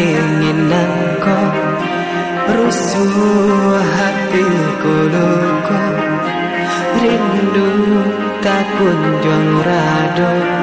keinginanku rusuh hatiku kuluku rindu tak kunjung radoku